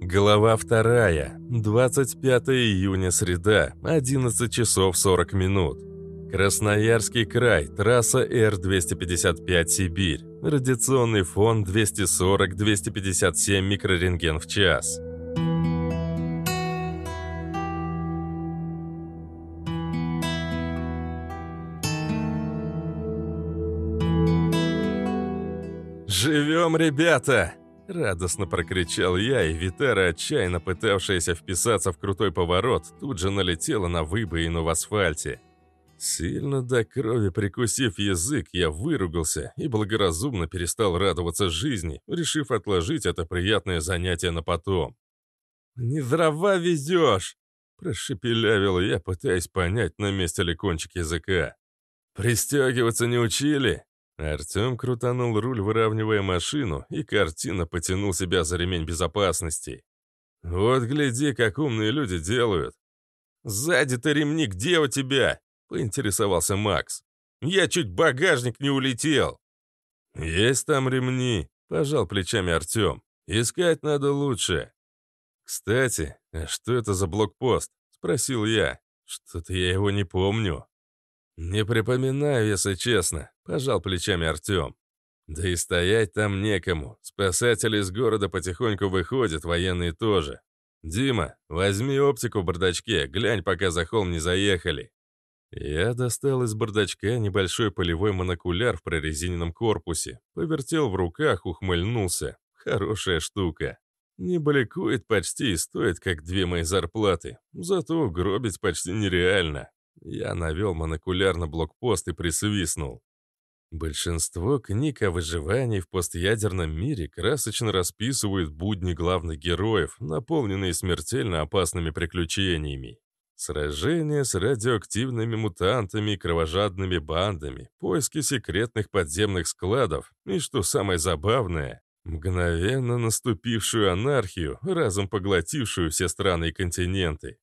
Глава вторая. 25 июня, среда, 11 часов 40 минут. Красноярский край, трасса Р-255 Сибирь. Радиационный фон 240-257 микрорентген в час. «Живем, ребята!» Радостно прокричал я, и Витара, отчаянно пытавшаяся вписаться в крутой поворот, тут же налетела на выбоину в асфальте. Сильно до крови прикусив язык, я выругался и благоразумно перестал радоваться жизни, решив отложить это приятное занятие на потом. «Не дрова везешь!» – прошепелявил я, пытаясь понять, на месте ли кончик языка. «Пристегиваться не учили?» Артем крутанул руль, выравнивая машину, и картина потянул себя за ремень безопасности. «Вот гляди, как умные люди делают!» «Сзади-то ремни где у тебя?» — поинтересовался Макс. «Я чуть багажник не улетел!» «Есть там ремни», — пожал плечами Артем. «Искать надо лучше». «Кстати, а что это за блокпост?» — спросил я. «Что-то я его не помню». «Не припоминаю, если честно», — пожал плечами Артем. «Да и стоять там некому. Спасатели из города потихоньку выходят, военные тоже. Дима, возьми оптику в бардачке, глянь, пока за холм не заехали». Я достал из бардачка небольшой полевой монокуляр в прорезиненном корпусе, повертел в руках, ухмыльнулся. Хорошая штука. Не бликует почти и стоит, как две мои зарплаты. Зато угробить почти нереально. Я навел монокуляр на блокпост и присвистнул. Большинство книг о выживании в постъядерном мире красочно расписывают будни главных героев, наполненные смертельно опасными приключениями. Сражения с радиоактивными мутантами и кровожадными бандами, поиски секретных подземных складов и, что самое забавное, мгновенно наступившую анархию, разом поглотившую все страны и континенты.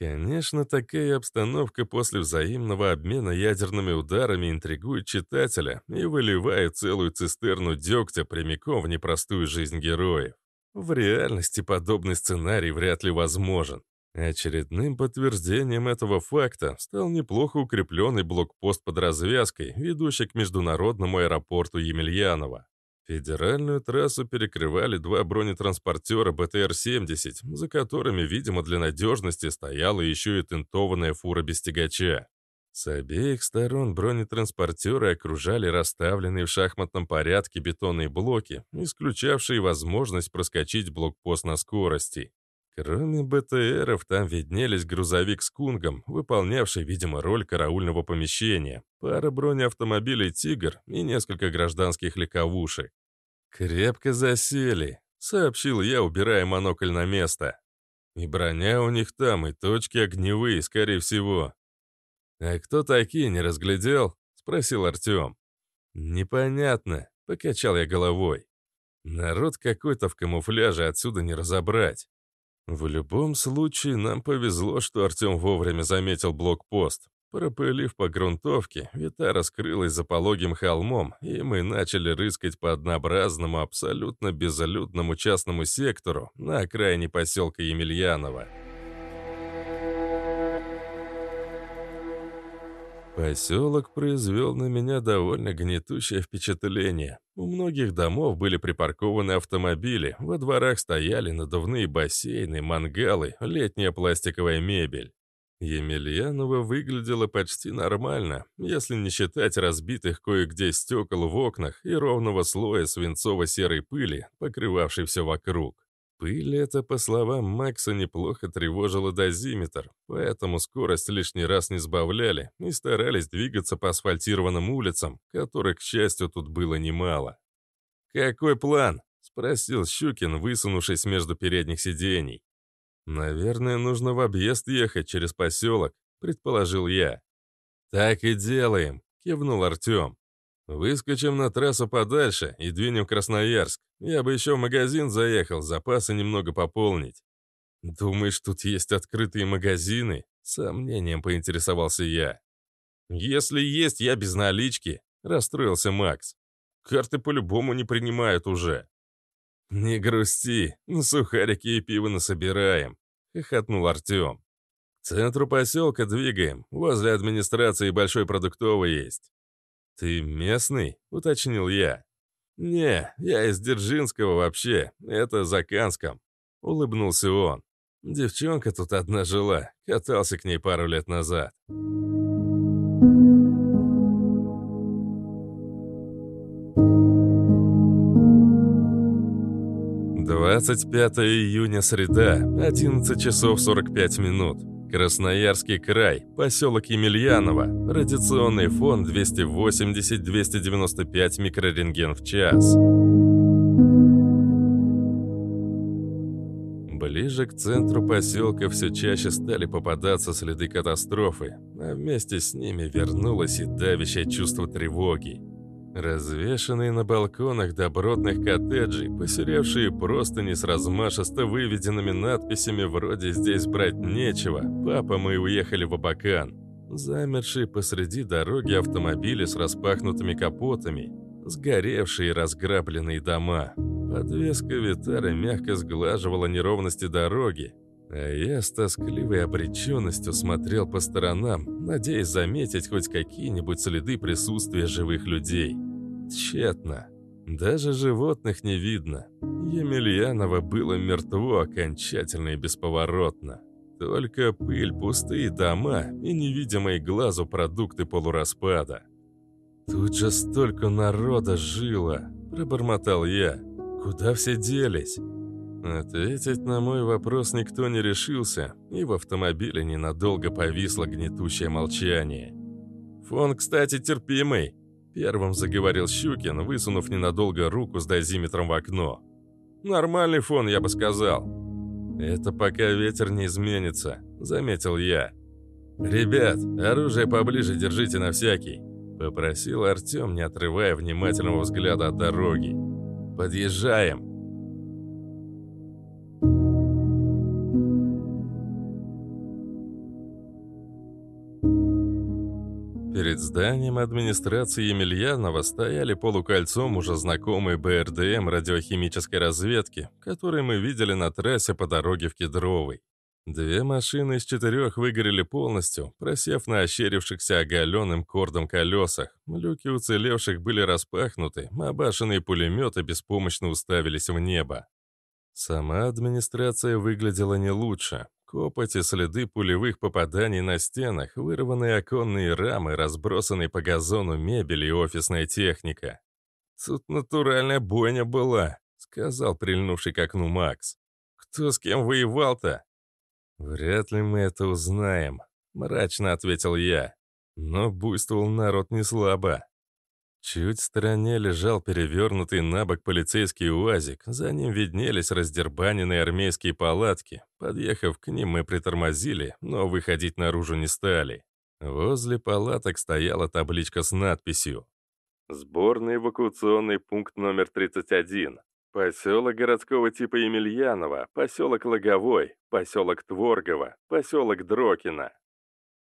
Конечно, такая обстановка после взаимного обмена ядерными ударами интригует читателя и выливает целую цистерну дегтя прямиком в непростую жизнь героев. В реальности подобный сценарий вряд ли возможен. Очередным подтверждением этого факта стал неплохо укрепленный блокпост под развязкой, ведущий к международному аэропорту Емельянова. Федеральную трассу перекрывали два бронетранспортера БТР-70, за которыми, видимо, для надежности стояла еще и тентованная фура без тягача. С обеих сторон бронетранспортеры окружали расставленные в шахматном порядке бетонные блоки, исключавшие возможность проскочить блокпост на скорости. Кроме БТРов, там виднелись грузовик с кунгом, выполнявший, видимо, роль караульного помещения, пара бронеавтомобилей «Тигр» и несколько гражданских легковушек. «Крепко засели», — сообщил я, убирая монокль на место. «И броня у них там, и точки огневые, скорее всего». «А кто такие, не разглядел?» — спросил Артем. «Непонятно», — покачал я головой. «Народ какой-то в камуфляже отсюда не разобрать». В любом случае, нам повезло, что Артем вовремя заметил блокпост. Пропылив по грунтовке, Вита раскрылась за пологим холмом, и мы начали рыскать по однообразному, абсолютно безлюдному частному сектору на окраине поселка Емельянова. Поселок произвел на меня довольно гнетущее впечатление. У многих домов были припаркованы автомобили, во дворах стояли надувные бассейны, мангалы, летняя пластиковая мебель. Емельянова выглядела почти нормально, если не считать разбитых кое-где стекол в окнах и ровного слоя свинцово-серой пыли, покрывавшей все вокруг. Пыль эта, по словам Макса, неплохо тревожила дозиметр, поэтому скорость лишний раз не сбавляли и старались двигаться по асфальтированным улицам, которых, к счастью, тут было немало. «Какой план?» — спросил Щукин, высунувшись между передних сидений. «Наверное, нужно в объезд ехать через поселок», — предположил я. «Так и делаем», — кивнул Артем. «Выскочим на трассу подальше и двинем в Красноярск. Я бы еще в магазин заехал, запасы немного пополнить». «Думаешь, тут есть открытые магазины?» Сомнением поинтересовался я. «Если есть, я без налички», — расстроился Макс. «Карты по-любому не принимают уже». «Не грусти, сухарики и пиво насобираем», — хохотнул Артем. «К центру поселка двигаем, возле администрации большой продуктовый есть». «Ты местный?» — уточнил я. «Не, я из Дзержинского вообще, это за Канском», — улыбнулся он. «Девчонка тут одна жила, катался к ней пару лет назад». 25 июня, среда, 11 часов 45 минут. Красноярский край, поселок Емельяново, радиационный фон 280-295 микрорентген в час. Ближе к центру поселка все чаще стали попадаться следы катастрофы, а вместе с ними вернулось и давящее чувство тревоги. Развешанные на балконах добротных коттеджей, посеревшие простыни с размашисто выведенными надписями вроде «Здесь брать нечего», «Папа, мы уехали в Абакан», замершие посреди дороги автомобили с распахнутыми капотами, сгоревшие разграбленные дома. Подвеска Витары мягко сглаживала неровности дороги, а я с тоскливой обреченностью смотрел по сторонам, надеясь заметить хоть какие-нибудь следы присутствия живых людей. Тщетно. Даже животных не видно. Емельянова было мертво окончательно и бесповоротно. Только пыль, пустые дома и невидимые глазу продукты полураспада. «Тут же столько народа жило!» – пробормотал я. «Куда все делись?» Ответить на мой вопрос никто не решился, и в автомобиле ненадолго повисло гнетущее молчание. «Фон, кстати, терпимый», — первым заговорил Щукин, высунув ненадолго руку с дозиметром в окно. «Нормальный фон, я бы сказал». «Это пока ветер не изменится», — заметил я. «Ребят, оружие поближе держите на всякий», — попросил Артем, не отрывая внимательного взгляда от дороги. «Подъезжаем». Зданием администрации Емельянова стояли полукольцом уже знакомые БРДМ радиохимической разведки, которые мы видели на трассе по дороге в Кедровый. Две машины из четырех выгорели полностью, просев на ощерившихся оголенным кордом колесах. Люки уцелевших были распахнуты, а башенные пулеметы беспомощно уставились в небо. Сама администрация выглядела не лучше. Копоть и следы пулевых попаданий на стенах, вырванные оконные рамы, разбросанные по газону мебель и офисная техника. «Тут натуральная бойня была», — сказал прильнувший к окну Макс. «Кто с кем воевал-то?» «Вряд ли мы это узнаем», — мрачно ответил я. Но буйствовал народ не слабо. Чуть в стороне лежал перевернутый на бок полицейский УАЗик, за ним виднелись раздербаненные армейские палатки. Подъехав к ним, мы притормозили, но выходить наружу не стали. Возле палаток стояла табличка с надписью «Сборный эвакуационный пункт номер 31. Поселок городского типа Емельянова, поселок Логовой, поселок Творгово, поселок Дрокина».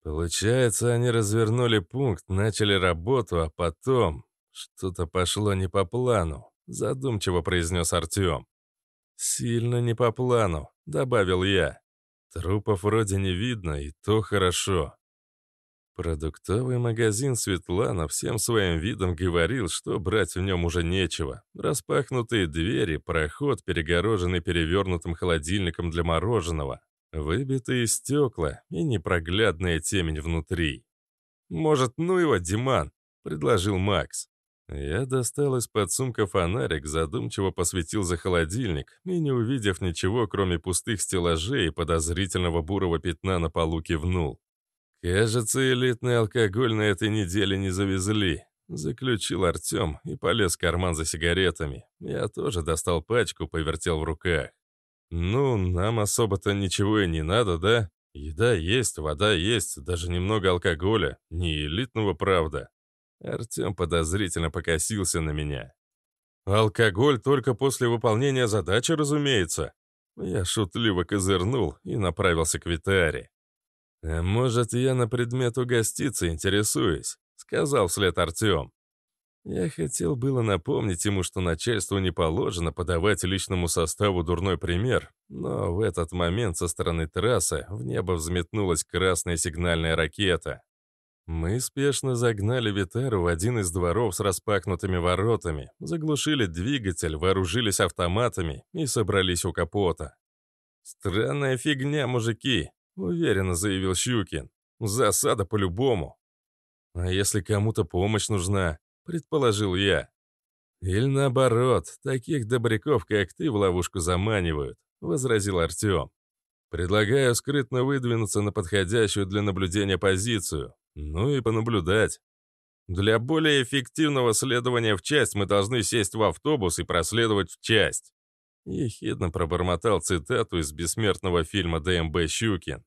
Получается, они развернули пункт, начали работу, а потом «Что-то пошло не по плану», — задумчиво произнес Артем. «Сильно не по плану», — добавил я. «Трупов вроде не видно, и то хорошо». Продуктовый магазин Светлана всем своим видом говорил, что брать в нем уже нечего. Распахнутые двери, проход, перегороженный перевернутым холодильником для мороженого, выбитые стекла и непроглядная темень внутри. «Может, ну его, Диман?» — предложил Макс. Я достал из-под сумка фонарик, задумчиво посветил за холодильник и, не увидев ничего, кроме пустых стеллажей и подозрительного бурого пятна на полу, кивнул. «Кажется, элитный алкоголь на этой неделе не завезли», — заключил Артем и полез в карман за сигаретами. Я тоже достал пачку, повертел в руках. «Ну, нам особо-то ничего и не надо, да? Еда есть, вода есть, даже немного алкоголя. Не элитного, правда. Артем подозрительно покосился на меня. «Алкоголь только после выполнения задачи, разумеется». Я шутливо козырнул и направился к Витаре. «А может, я на предмет угоститься интересуюсь?» — сказал вслед Артем. Я хотел было напомнить ему, что начальству не положено подавать личному составу дурной пример, но в этот момент со стороны трассы в небо взметнулась красная сигнальная ракета. Мы спешно загнали Витеру в один из дворов с распахнутыми воротами, заглушили двигатель, вооружились автоматами и собрались у капота. «Странная фигня, мужики», — уверенно заявил Щукин. «Засада по-любому». «А если кому-то помощь нужна?» — предположил я. «Или наоборот, таких добряков, как ты, в ловушку заманивают», — возразил Артем. «Предлагаю скрытно выдвинуться на подходящую для наблюдения позицию, ну и понаблюдать. Для более эффективного следования в часть мы должны сесть в автобус и проследовать в часть». Ехидно пробормотал цитату из бессмертного фильма ДМБ «Щукин».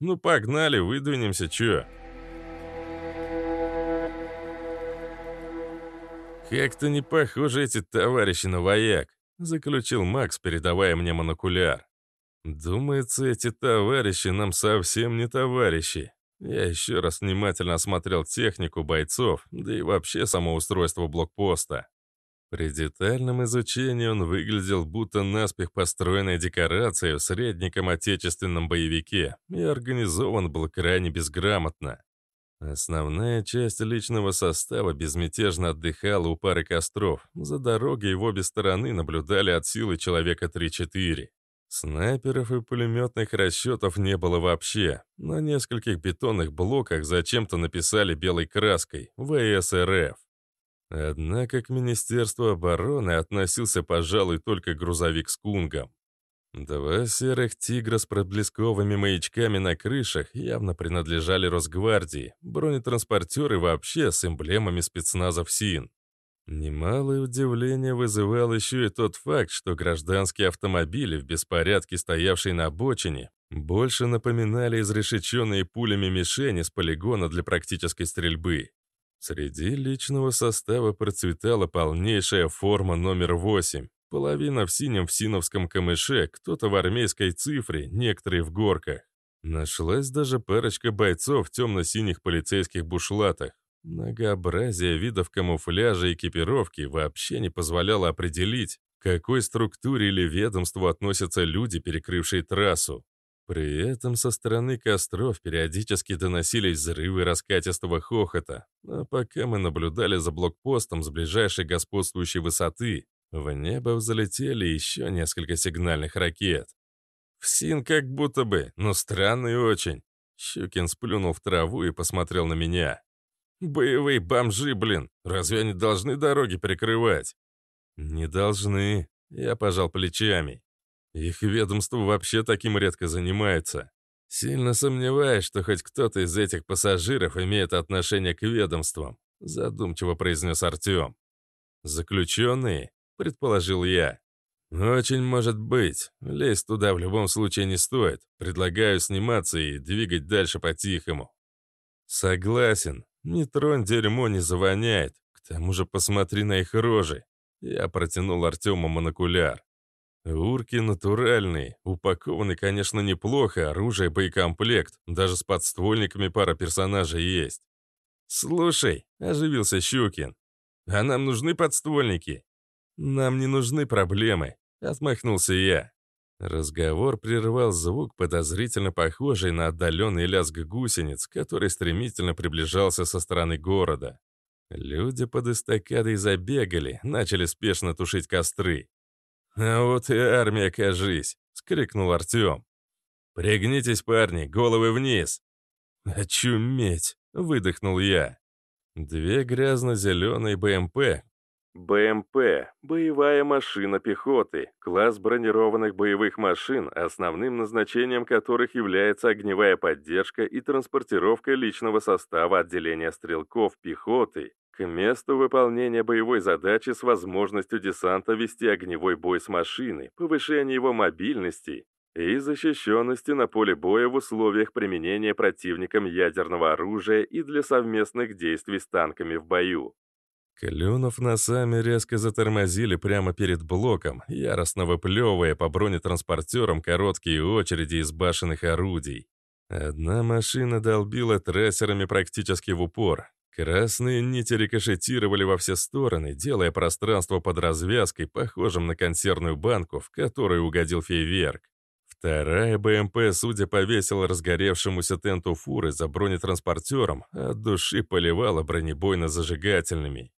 «Ну погнали, выдвинемся, чё?» «Как-то не похожи эти товарищи на вояк», — заключил Макс, передавая мне монокуляр. «Думается, эти товарищи нам совсем не товарищи». Я еще раз внимательно осмотрел технику бойцов, да и вообще само устройство блокпоста. При детальном изучении он выглядел будто наспех построенная декорация в среднеком отечественном боевике и организован был крайне безграмотно. Основная часть личного состава безмятежно отдыхала у пары костров. За дорогой в обе стороны наблюдали от силы человека 3-4. Снайперов и пулеметных расчетов не было вообще. На нескольких бетонных блоках зачем-то написали белой краской «ВСРФ». Однако к Министерству обороны относился, пожалуй, только грузовик с кунгом. Два серых тигра с проблесковыми маячками на крышах явно принадлежали Росгвардии, бронетранспортеры вообще с эмблемами спецназов СИН. Немалое удивление вызывал еще и тот факт, что гражданские автомобили в беспорядке, стоявшие на обочине, больше напоминали изрешеченные пулями мишени с полигона для практической стрельбы. Среди личного состава процветала полнейшая форма номер 8, Половина в синем синовском камыше, кто-то в армейской цифре, некоторые в горках. Нашлась даже парочка бойцов в темно-синих полицейских бушлатах. Многообразие видов камуфляжа и экипировки вообще не позволяло определить, к какой структуре или ведомству относятся люди, перекрывшие трассу. При этом со стороны костров периодически доносились взрывы раскатистого хохота, а пока мы наблюдали за блокпостом с ближайшей господствующей высоты, в небо взлетели еще несколько сигнальных ракет. «Всин как будто бы, но странный очень». Щукин сплюнул в траву и посмотрел на меня. «Боевые бомжи, блин, разве они должны дороги прикрывать?» «Не должны», — я пожал плечами. «Их ведомство вообще таким редко занимается. Сильно сомневаюсь, что хоть кто-то из этих пассажиров имеет отношение к ведомствам», задумчиво произнес Артем. «Заключенные? предположил я. «Очень может быть. Лезть туда в любом случае не стоит. Предлагаю сниматься и двигать дальше по-тихому». «Согласен. Не тронь дерьмо, не завоняет. К тому же посмотри на их рожи». Я протянул Артему монокуляр. Урки натуральные, упакованы, конечно, неплохо, оружие, боекомплект, даже с подствольниками пара персонажей есть. «Слушай», — оживился Щукин, — «а нам нужны подствольники?» «Нам не нужны проблемы», — отмахнулся я. Разговор прервал звук, подозрительно похожий на отдаленный лязг гусениц, который стремительно приближался со стороны города. Люди под эстакадой забегали, начали спешно тушить костры. «А вот и армия, кажись!» — скрикнул Артем. «Пригнитесь, парни, головы вниз!» «Очуметь!» — выдохнул я. Две грязно-зеленые БМП, БМП – боевая машина пехоты, класс бронированных боевых машин, основным назначением которых является огневая поддержка и транспортировка личного состава отделения стрелков пехоты к месту выполнения боевой задачи с возможностью десанта вести огневой бой с машиной, повышение его мобильности и защищенности на поле боя в условиях применения противником ядерного оружия и для совместных действий с танками в бою. Клюнув носами, резко затормозили прямо перед блоком, яростно выплевывая по бронетранспортерам короткие очереди из башенных орудий. Одна машина долбила трассерами практически в упор. Красные нити рикошетировали во все стороны, делая пространство под развязкой, похожим на консервную банку, в которую угодил фейверк. Вторая БМП, судя по весело разгоревшемуся тенту фуры за бронетранспортером, от души поливала бронебойно-зажигательными.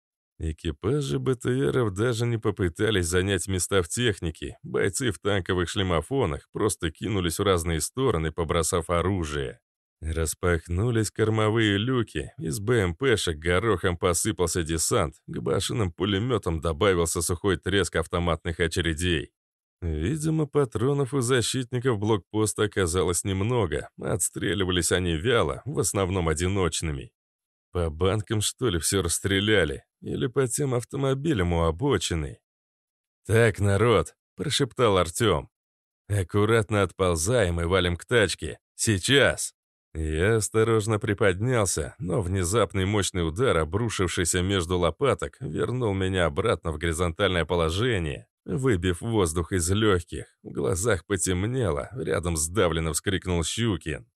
Экипажи БТРов даже не попытались занять места в технике. Бойцы в танковых шлемофонах просто кинулись в разные стороны, побросав оружие. Распахнулись кормовые люки, из БМПшек горохом посыпался десант, к башенным пулеметам добавился сухой треск автоматных очередей. Видимо, патронов у защитников блокпоста оказалось немного, отстреливались они вяло, в основном одиночными. По банкам, что ли, все расстреляли? Или по тем автомобилям у обочины? «Так, народ», — прошептал Артем. «Аккуратно отползаем и валим к тачке. Сейчас!» Я осторожно приподнялся, но внезапный мощный удар, обрушившийся между лопаток, вернул меня обратно в горизонтальное положение, выбив воздух из легких. В глазах потемнело, рядом сдавленно вскрикнул Щукин.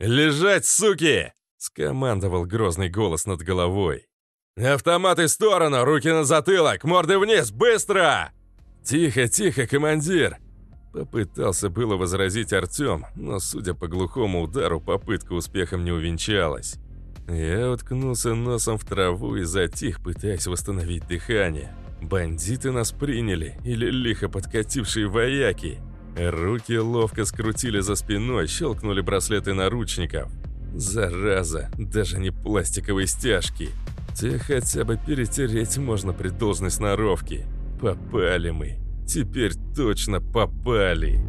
«Лежать, суки!» — скомандовал грозный голос над головой. «Автоматы в сторону, руки на затылок, морды вниз, быстро!» «Тихо, тихо, командир!» Попытался было возразить Артем, но, судя по глухому удару, попытка успехом не увенчалась. Я уткнулся носом в траву и затих, пытаясь восстановить дыхание. Бандиты нас приняли, или лихо подкатившие вояки. Руки ловко скрутили за спиной, щелкнули браслеты наручников. Зараза, даже не пластиковые стяжки. Те хотя бы перетереть можно при должной сноровке. Попали мы. Теперь точно попали.